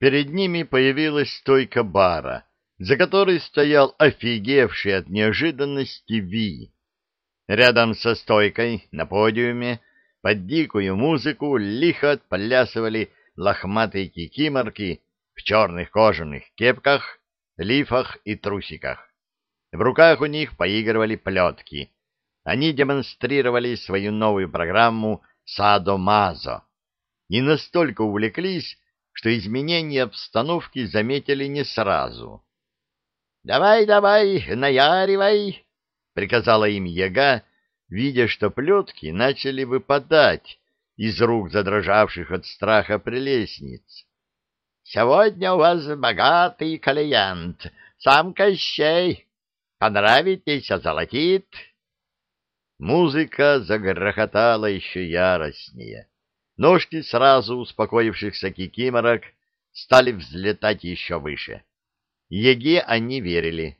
перед ними появилась стойка бара, за которой стоял офигевший от неожиданности Ви. Рядом со стойкой на подиуме под дикую музыку лихо отплясывали лохматые кикиморки в черных кожаных кепках, лифах и трусиках. В руках у них поигрывали плетки. Они демонстрировали свою новую программу «Садо-Мазо» и настолько увлеклись, что изменения обстановки заметили не сразу. «Давай, давай, наяривай!» — приказала им яга, видя, что плетки начали выпадать из рук задрожавших от страха прелестниц. «Сегодня у вас богатый клиент, сам Кощей. Понравитесь, озолотит!» Музыка загрохотала еще яростнее. Ножки сразу успокоившихся кикиморок стали взлетать еще выше. Еге они верили.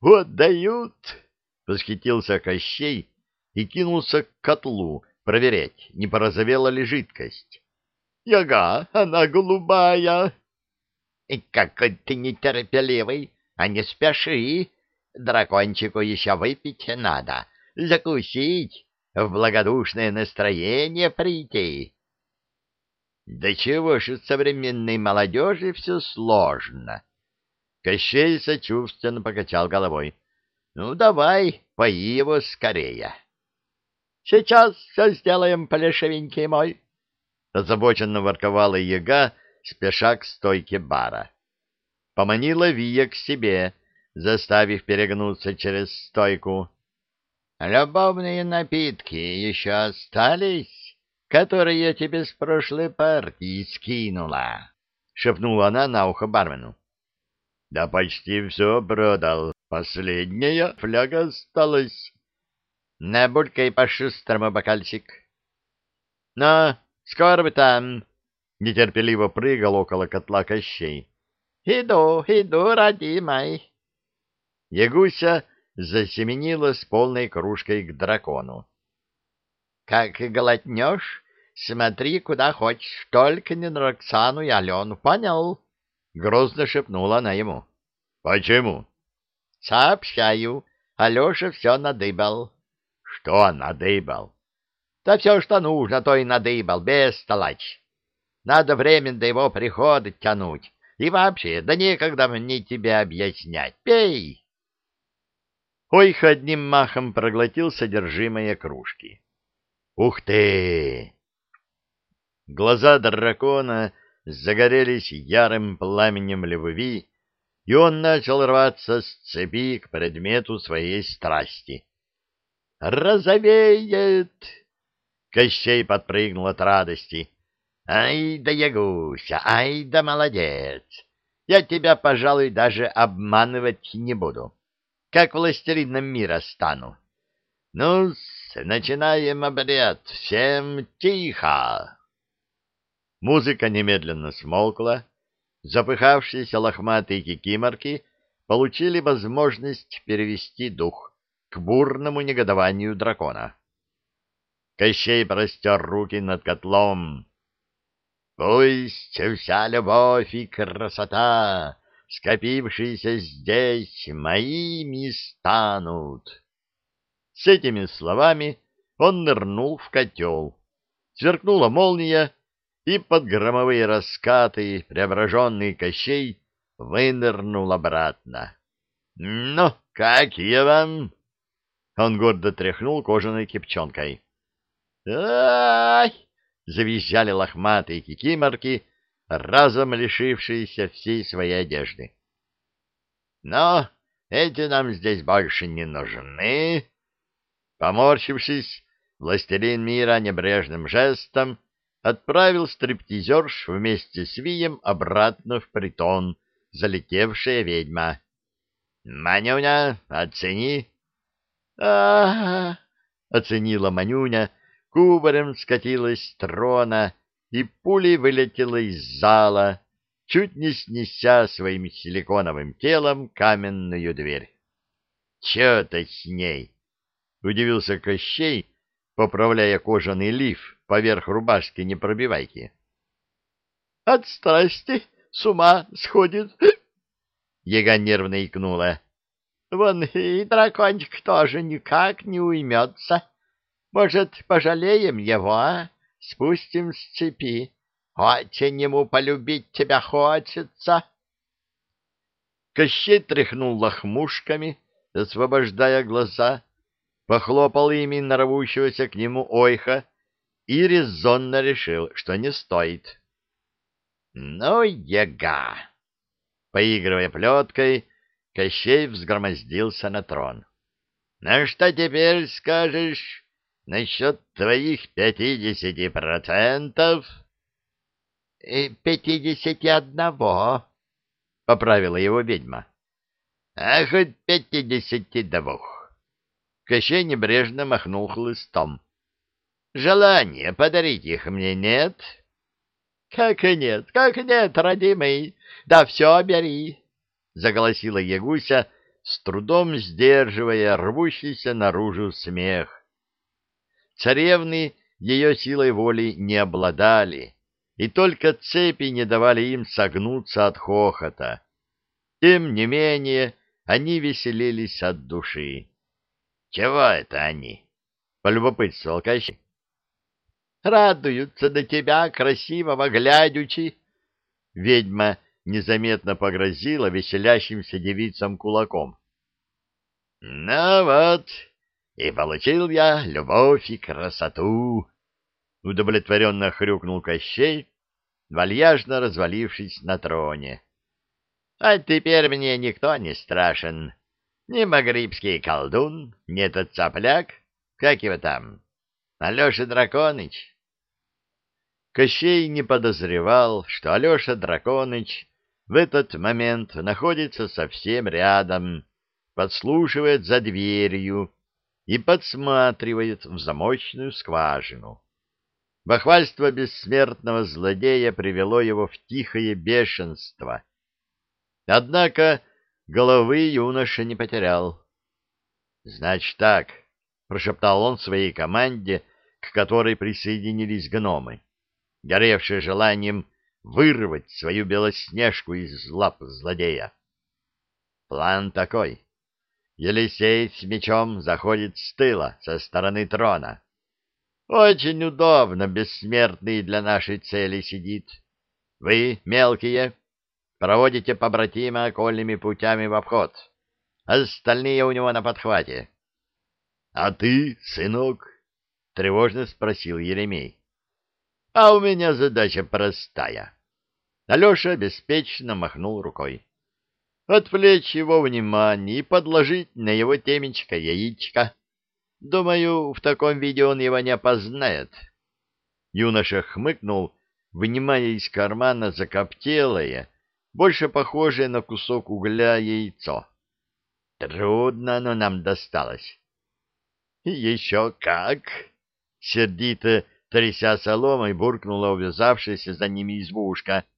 «Вот дают!» — восхитился Кощей и кинулся к котлу проверять, не порозовела ли жидкость. «Яга, она голубая!» «И какой ты нетерпеливый! А не спеши! Дракончику еще выпить надо, закусить, в благодушное настроение прийти. Да чего ж современной молодежи все сложно. Кощей сочувственно покачал головой. Ну, давай, пои его скорее. Сейчас все сделаем, полешевенький мой. Озабоченно ворковала яга, спеша к стойке бара. Поманила Вия к себе, заставив перегнуться через стойку. Любовные напитки еще остались, которые я тебе с прошлой партии скинула, — шепнула она на ухо бармену. — Да почти все продал. Последняя фляга осталась. — Набулькай по-шустрому бокальчик. — Ну, скоро бы там, — нетерпеливо прыгал около котла Кощей. — Иду, иду, родимой. Ягуся засеменила с полной кружкой к дракону. — Как глотнешь, смотри, куда хочешь, только не на Роксану и Алену, понял? — грозно шепнула она ему. — Почему? — Сообщаю, Алеша все надыбал. — Что надыбал? — Да все, что нужно, то и надыбал, без столач. Надо время до его прихода тянуть. И вообще, да некогда мне тебе объяснять. Пей! Ойх одним махом проглотил содержимое кружки. «Ух ты!» Глаза дракона загорелись ярым пламенем любви, и он начал рваться с цепи к предмету своей страсти. «Розовеет!» Кощей подпрыгнул от радости. «Ай да ягуся, ай да молодец! Я тебя, пожалуй, даже обманывать не буду как властелином мира стану. ну начинаем обряд. Всем тихо!» Музыка немедленно смолкла. Запыхавшиеся лохматые кикиморки получили возможность перевести дух к бурному негодованию дракона. Кощей простер руки над котлом. «Пусть вся любовь и красота скопившиеся здесь, моими станут. С этими словами он нырнул в котел. Сверкнула молния, и под громовые раскаты преображенный Кощей вынырнул обратно. — Ну, как я вам? Он гордо тряхнул кожаной кипчонкой. «Ай!» — завизжали лохматые кикиморки, разом лишившиеся всей своей одежды. Но эти нам здесь больше не нужны. Поморщившись, властелин мира небрежным жестом отправил стриптизерш вместе с Вием обратно в притон, залетевшая ведьма. — Манюня, оцени! а, -а, -а оценила Манюня, кубарем скатилась с трона и пулей вылетела из зала, чуть не снеся своим силиконовым телом каменную дверь. — Че-то с ней? — удивился Кощей, поправляя кожаный лиф поверх рубашки непробивайки. от страсти с ума сходит. Яга нервно икнула. Вон и дракончик тоже никак не уймется. Может, пожалеем его, а? Спустим с цепи. Очень ему полюбить тебя хочется. Кощей тряхнул лохмушками, освобождая глаза, похлопал ими на рвущегося к нему ойха и резонно решил, что не стоит. «Ну, яга!» Поигрывая плеткой, Кощей взгромоздился на трон. «Ну что теперь скажешь насчет твоих пятидесяти процентов?» «Пятидесяти одного», — поправила его ведьма. — А хоть пятидесяти двух. Кощей небрежно махнул хлыстом. — Желание подарить их мне нет? — Как и нет, как нет, родимый, да все бери, — заголосила Ягуся, с трудом сдерживая рвущийся наружу смех. Царевны ее силой воли не обладали и только цепи не давали им согнуться от хохота. Тем не менее, они веселились от души. — Чего это они? — полюбопытствовал Кощей. — Радуются до тебя, красивого глядючи. Ведьма незаметно погрозила веселящимся девицам кулаком. — Ну вот, и получил я любовь и красоту удовлетворенно хрюкнул Кощей, вальяжно развалившись на троне. — А теперь мне никто не страшен. Ни магрибский колдун, ни этот цапляк, как его там, Алеша Драконыч. Кощей не подозревал, что Алеша Драконыч в этот момент находится совсем рядом, подслушивает за дверью и подсматривает в замочную скважину. Бахвальство бессмертного злодея привело его в тихое бешенство. Однако головы юноша не потерял. — Значит так, — прошептал он своей команде, к которой присоединились гномы, горевшие желанием вырвать свою белоснежку из лап злодея. План такой. Елисей с мечом заходит с тыла, со стороны трона. Очень удобно бессмертный для нашей цели сидит. Вы, мелкие, проводите побратима окольными путями в обход. Остальные у него на подхвате. — А ты, сынок? — тревожно спросил Еремей. — А у меня задача простая. Алеша беспечно махнул рукой. Отвлечь его внимание и подложить на его темечко яичко. Думаю, в таком виде он его не опознает. Юноша хмыкнул, вынимая из кармана закоптелое, больше похожее на кусок угля яйцо. Трудно оно нам досталось. — Еще как! — сердито, тряся соломой, буркнула увязавшаяся за ними избушка. —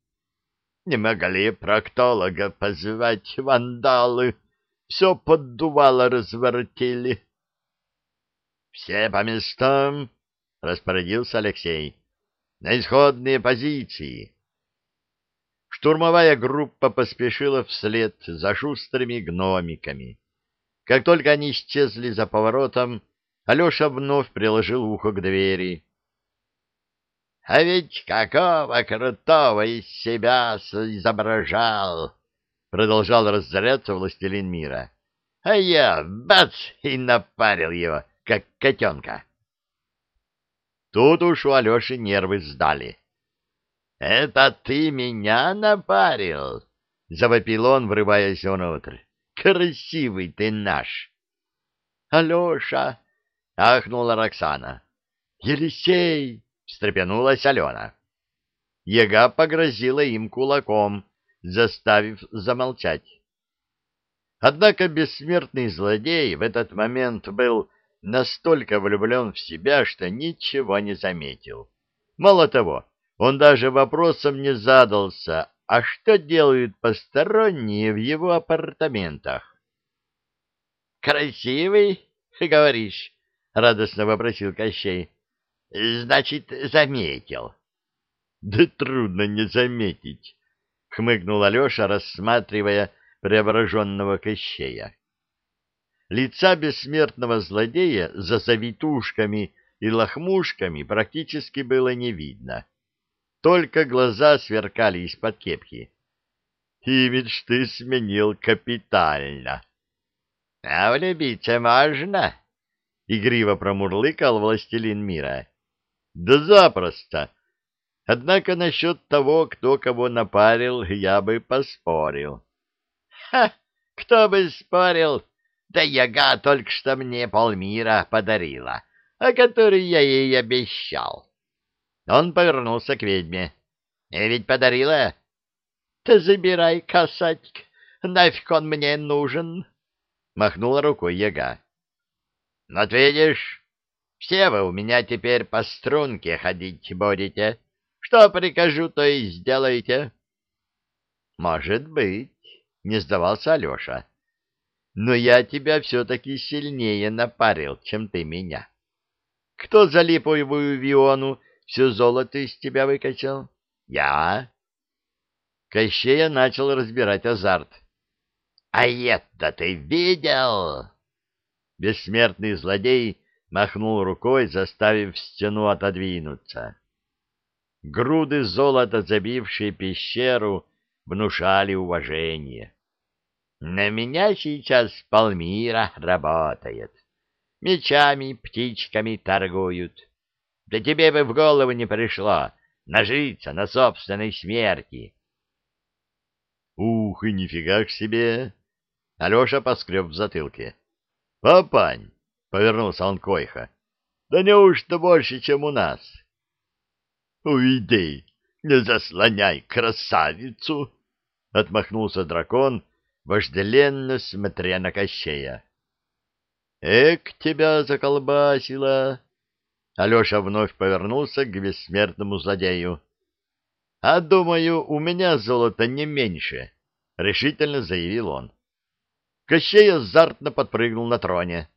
Не могли проктолога позвать вандалы, все поддувало разворотили. — все по местам, — распорядился Алексей. — На исходные позиции. Штурмовая группа поспешила вслед за шустрыми гномиками. Как только они исчезли за поворотом, Алеша вновь приложил ухо к двери. — А ведь какого крутого из себя изображал! — продолжал раззаряться властелин мира. — А я, бац, и напарил его! — как котенка. Тут уж у Алеши нервы сдали. — Это ты меня напарил? — завопил он, врываясь внутрь. — Красивый ты наш! — Алеша! — ахнула Роксана. — Елисей! — встрепенулась Алена. Яга погрозила им кулаком, заставив замолчать. Однако бессмертный злодей в этот момент был настолько влюблен в себя, что ничего не заметил. Мало того, он даже вопросом не задался, а что делают посторонние в его апартаментах? «Красивый, говоришь?» — радостно вопросил Кощей. «Значит, заметил». Да трудно не заметить, — хмыкнул Алеша, рассматривая преображенного Кощея. Лица бессмертного злодея за завитушками и лохмушками практически было не видно. Только глаза сверкали из-под кепки. Имидж ты сменил капитально. — А влюбиться можно? — игриво промурлыкал властелин мира. — Да запросто. Однако насчет того, кто кого напарил, я бы поспорил. — Ха! Кто бы спорил? Да яга только что мне полмира подарила, о которой я ей обещал. Он повернулся к ведьме. — И ведь подарила? — Ты забирай, касатик, нафиг он мне нужен? — махнула рукой яга. — Вот видишь, все вы у меня теперь по струнке ходить будете. Что прикажу, то и сделайте. — Может быть, — не сдавался Алеша но я тебя все-таки сильнее напарил, чем ты меня. Кто за липовую виону все золото из тебя выкачал? Я. Кощея начал разбирать азарт. — А это ты видел? Бессмертный злодей махнул рукой, заставив стену отодвинуться. Груды золота, забившие пещеру, внушали уважение. На меня сейчас Палмира работает. Мечами, птичками торгуют. Да тебе бы в голову не пришло нажиться на собственной смерти. Ух, и нифига к себе! Алеша поскреб в затылке. Папань! — повернулся он койха. — Да неужто больше, чем у нас? — Уйди, не заслоняй красавицу! — отмахнулся дракон, вожделенно смотря на Кощея. «Эк, тебя заколбасило!» Алеша вновь повернулся к бессмертному злодею. «А думаю, у меня золота не меньше», — решительно заявил он. Кощей азартно подпрыгнул на троне.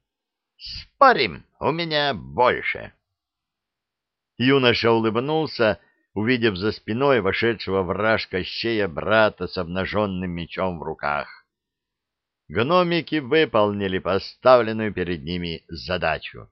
«Спорим, у меня больше». Юноша улыбнулся, увидев за спиной вошедшего враж Кощея брата с обнаженным мечом в руках гномики выполнили поставленную перед ними задачу.